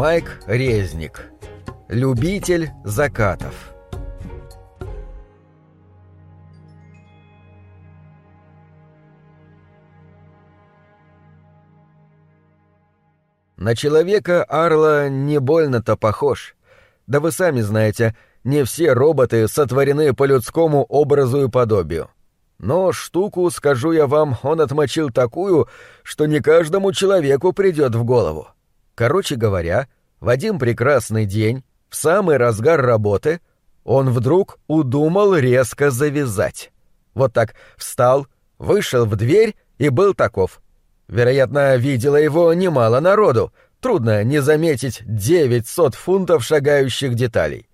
Майк Резник. Любитель закатов. На человека Арла не больно-то похож. Да вы сами знаете, не все роботы сотворены по людскому образу и подобию. Но штуку, скажу я вам, он отмочил такую, что не каждому человеку придет в голову. Короче говоря, в один прекрасный день, в самый разгар работы, он вдруг удумал резко завязать. Вот так встал, вышел в дверь и был таков. Вероятно, видела его немало народу, трудно не заметить 900 фунтов шагающих деталей.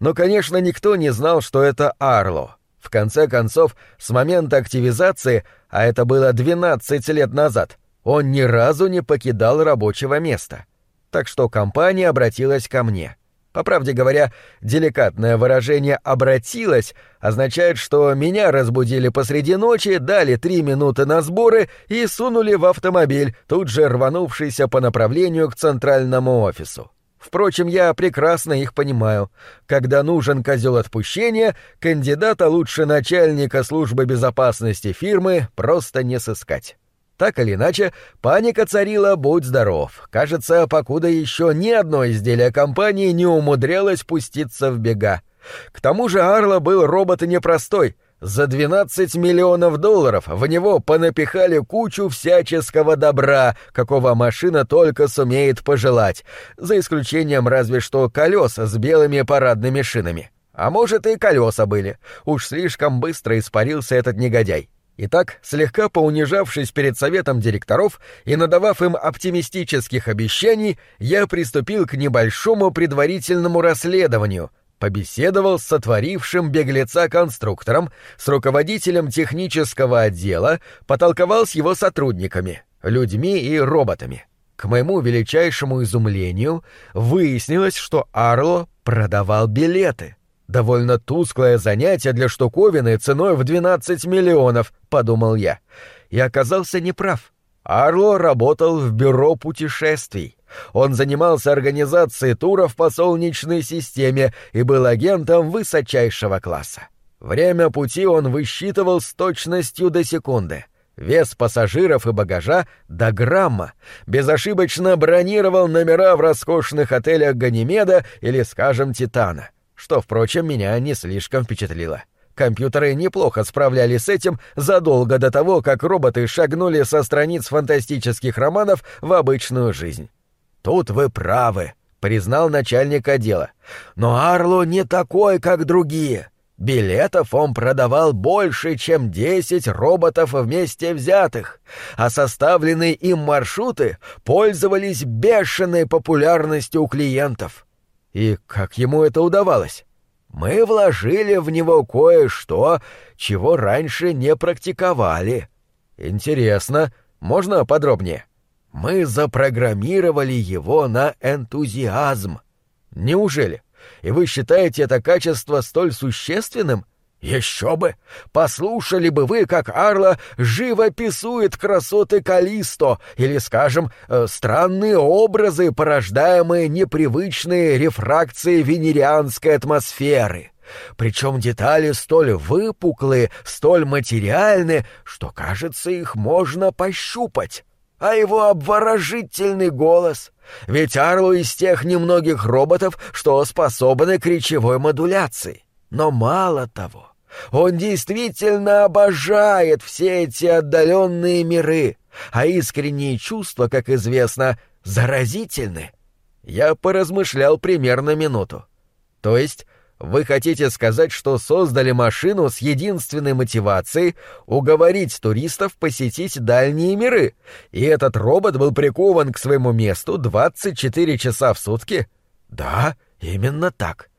Но, конечно, никто не знал, что это Арло. В конце концов, с момента активизации, а это было 12 лет назад, он ни разу не покидал рабочего места. Так что компания обратилась ко мне. По правде говоря, деликатное выражение «обратилась» означает, что меня разбудили посреди ночи, дали три минуты на сборы и сунули в автомобиль, тут же рванувшийся по направлению к центральному офису. Впрочем, я прекрасно их понимаю. Когда нужен козел отпущения, кандидата лучше начальника службы безопасности фирмы просто не сыскать. Так или иначе, паника царила, будь здоров. Кажется, покуда еще ни одно изделие компании не умудрялось пуститься в бега. К тому же Арла был робот непростой — за 12 миллионов долларов в него понапихали кучу всяческого добра, какого машина только сумеет пожелать, за исключением разве что колес с белыми парадными шинами. А может, и колеса были. Уж слишком быстро испарился этот негодяй. Итак, слегка поунижавшись перед советом директоров и надавав им оптимистических обещаний, я приступил к небольшому предварительному расследованию — побеседовал с сотворившим беглеца конструктором, с руководителем технического отдела, потолковал с его сотрудниками, людьми и роботами. К моему величайшему изумлению выяснилось, что Арло продавал билеты. Довольно тусклое занятие для штуковины ценой в 12 миллионов, подумал я. И оказался неправ. Арло работал в бюро путешествий. Он занимался организацией туров по Солнечной системе и был агентом высочайшего класса. Время пути он высчитывал с точностью до секунды. Вес пассажиров и багажа до грамма. Безошибочно бронировал номера в роскошных отелях Ганимеда или, скажем, Титана. Что, впрочем, меня не слишком впечатлило. Компьютеры неплохо справлялись с этим задолго до того, как роботы шагнули со страниц фантастических романов в обычную жизнь. «Тут вы правы», — признал начальник отдела. «Но Арло не такой, как другие. Билетов он продавал больше, чем десять роботов вместе взятых, а составленные им маршруты пользовались бешеной популярностью у клиентов. И как ему это удавалось? Мы вложили в него кое-что, чего раньше не практиковали. Интересно, можно подробнее?» Мы запрограммировали его на энтузиазм. Неужели? И вы считаете это качество столь существенным? Еще бы! Послушали бы вы, как Арла живописует красоты Калисто, или, скажем, э, странные образы, порождаемые непривычной рефракцией венерианской атмосферы. Причем детали столь выпуклые, столь материальны, что, кажется, их можно пощупать а его обворожительный голос. Ведь Арлу из тех немногих роботов, что способны к речевой модуляции. Но мало того, он действительно обожает все эти отдаленные миры, а искренние чувства, как известно, заразительны. Я поразмышлял примерно минуту. То есть вы хотите сказать, что создали машину с единственной мотивацией уговорить туристов посетить дальние миры, и этот робот был прикован к своему месту 24 часа в сутки? Да, именно так.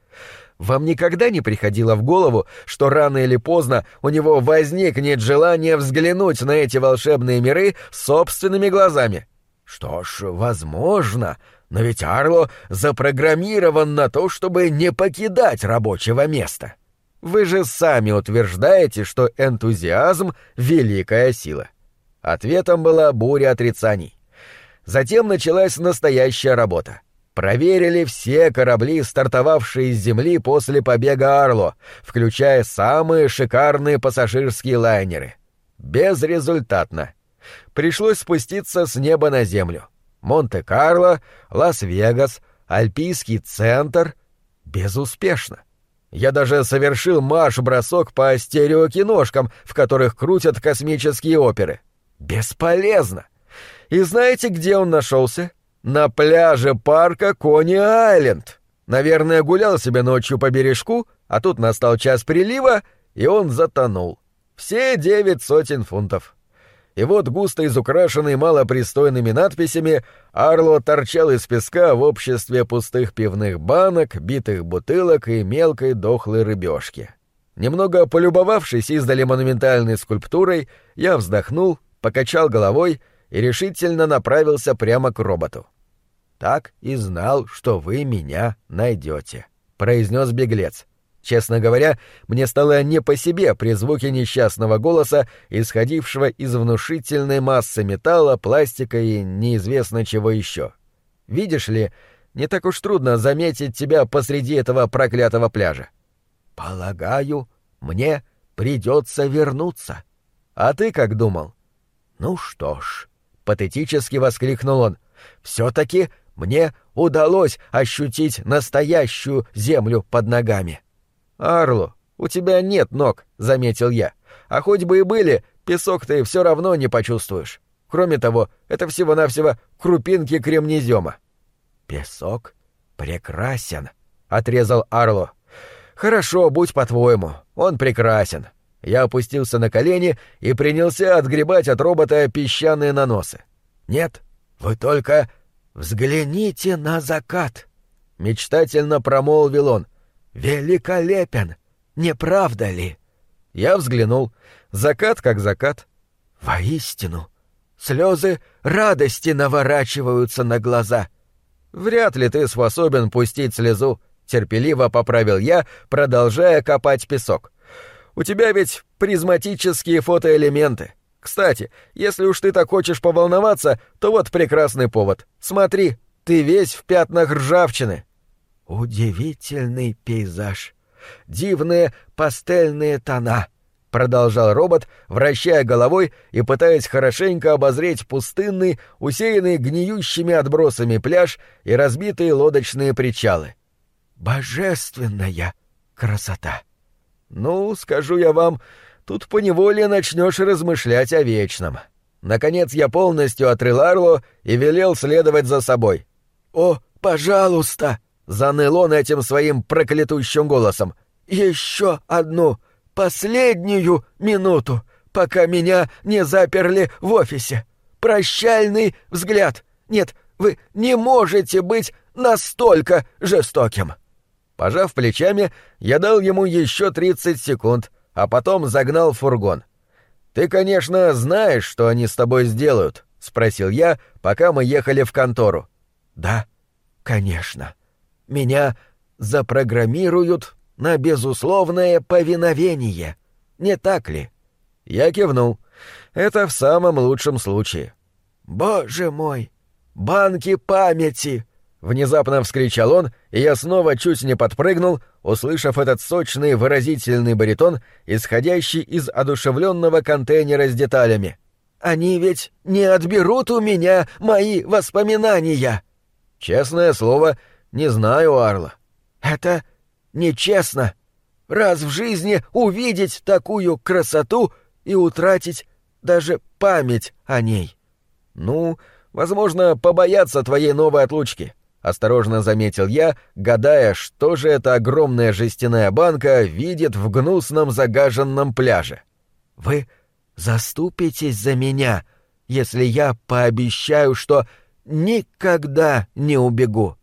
Вам никогда не приходило в голову, что рано или поздно у него возникнет желание взглянуть на эти волшебные миры собственными глазами? Что ж, возможно, но ведь Арло запрограммирован на то, чтобы не покидать рабочего места. Вы же сами утверждаете, что энтузиазм — великая сила. Ответом была буря отрицаний. Затем началась настоящая работа. Проверили все корабли, стартовавшие с Земли после побега Арло, включая самые шикарные пассажирские лайнеры. Безрезультатно. Пришлось спуститься с неба на Землю. Монте-Карло, Лас-Вегас, Альпийский центр. Безуспешно. Я даже совершил марш-бросок по стереокиношкам, в которых крутят космические оперы. Бесполезно. И знаете, где он нашелся? На пляже парка Кони-Айленд. Наверное, гулял себе ночью по бережку, а тут настал час прилива, и он затонул. Все девять сотен фунтов. И вот густо изукрашенный малопристойными надписями, Арло торчал из песка в обществе пустых пивных банок, битых бутылок и мелкой дохлой рыбешки. Немного полюбовавшись издали монументальной скульптурой, я вздохнул, покачал головой и решительно направился прямо к роботу. «Так и знал, что вы меня найдете», — произнес беглец. Честно говоря, мне стало не по себе при звуке несчастного голоса, исходившего из внушительной массы металла, пластика и неизвестно чего еще. Видишь ли, не так уж трудно заметить тебя посреди этого проклятого пляжа. Полагаю, мне придется вернуться. А ты как думал? Ну что ж, патетически воскликнул он. Все-таки мне удалось ощутить настоящую землю под ногами. Арло, у тебя нет ног, заметил я. А хоть бы и были, песок ты все равно не почувствуешь. Кроме того, это всего-навсего крупинки кремнезема. Песок прекрасен, отрезал Арло. Хорошо, будь по-твоему, он прекрасен. Я опустился на колени и принялся отгребать от робота песчаные наносы. Нет, вы только «Взгляните на закат!» — мечтательно промолвил он. «Великолепен! Не правда ли?» Я взглянул. Закат как закат. «Воистину! Слезы радости наворачиваются на глаза!» «Вряд ли ты способен пустить слезу», — терпеливо поправил я, продолжая копать песок. «У тебя ведь призматические фотоэлементы. Кстати, если уж ты так хочешь поволноваться, то вот прекрасный повод. Смотри, ты весь в пятнах ржавчины. Удивительный пейзаж. Дивные пастельные тона. Продолжал робот, вращая головой и пытаясь хорошенько обозреть пустынный, усеянный гниющими отбросами пляж и разбитые лодочные причалы. Божественная красота! Ну, скажу я вам, тут поневоле начнешь размышлять о вечном. Наконец я полностью отрыл Арло и велел следовать за собой. «О, пожалуйста!» — заныл он этим своим проклятущим голосом. «Еще одну, последнюю минуту, пока меня не заперли в офисе. Прощальный взгляд. Нет, вы не можете быть настолько жестоким». Пожав плечами, я дал ему еще тридцать секунд — а потом загнал фургон. «Ты, конечно, знаешь, что они с тобой сделают?» — спросил я, пока мы ехали в контору. «Да, конечно. Меня запрограммируют на безусловное повиновение. Не так ли?» Я кивнул. «Это в самом лучшем случае». «Боже мой! Банки памяти!» Внезапно вскричал он, и я снова чуть не подпрыгнул, услышав этот сочный выразительный баритон, исходящий из одушевленного контейнера с деталями. «Они ведь не отберут у меня мои воспоминания!» «Честное слово, не знаю, Арла». «Это нечестно. Раз в жизни увидеть такую красоту и утратить даже память о ней». «Ну, возможно, побояться твоей новой отлучки. — осторожно заметил я, гадая, что же эта огромная жестяная банка видит в гнусном загаженном пляже. «Вы заступитесь за меня, если я пообещаю, что никогда не убегу».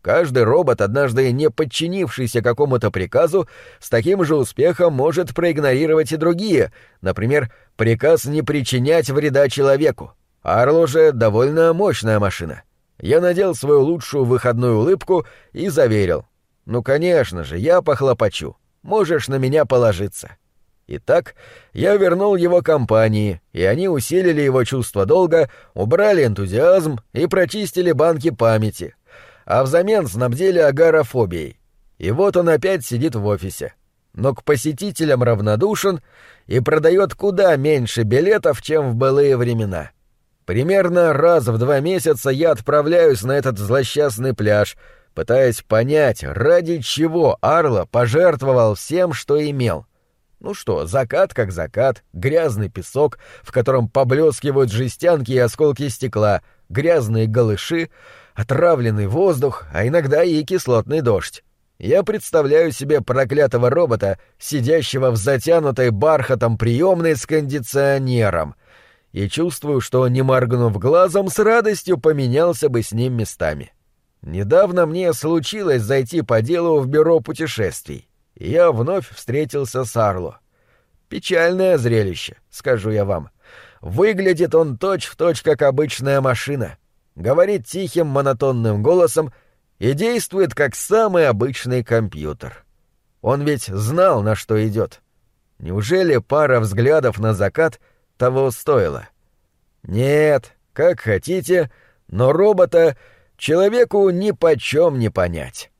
Каждый робот, однажды не подчинившийся какому-то приказу, с таким же успехом может проигнорировать и другие, например, приказ не причинять вреда человеку. Арло же довольно мощная машина. Я надел свою лучшую выходную улыбку и заверил. «Ну, конечно же, я похлопочу. Можешь на меня положиться». Итак, я вернул его компании, и они усилили его чувство долга, убрали энтузиазм и прочистили банки памяти. а взамен снабдили агорафобией. И вот он опять сидит в офисе. Но к посетителям равнодушен и продает куда меньше билетов, чем в былые времена. Примерно раз в два месяца я отправляюсь на этот злосчастный пляж, пытаясь понять, ради чего Арла пожертвовал всем, что имел. Ну что, закат как закат, грязный песок, в котором поблескивают жестянки и осколки стекла, грязные голыши, отравленный воздух, а иногда и кислотный дождь. Я представляю себе проклятого робота, сидящего в затянутой бархатом приемной с кондиционером, и чувствую, что, не моргнув глазом, с радостью поменялся бы с ним местами. Недавно мне случилось зайти по делу в бюро путешествий, и я вновь встретился с Арло. Печальное зрелище, скажу я вам. Выглядит он точь-в-точь, точь, как обычная машина — говорит тихим монотонным голосом и действует как самый обычный компьютер. Он ведь знал, на что идет. Неужели пара взглядов на закат того стоила? Нет, как хотите, но робота человеку ни почем не понять.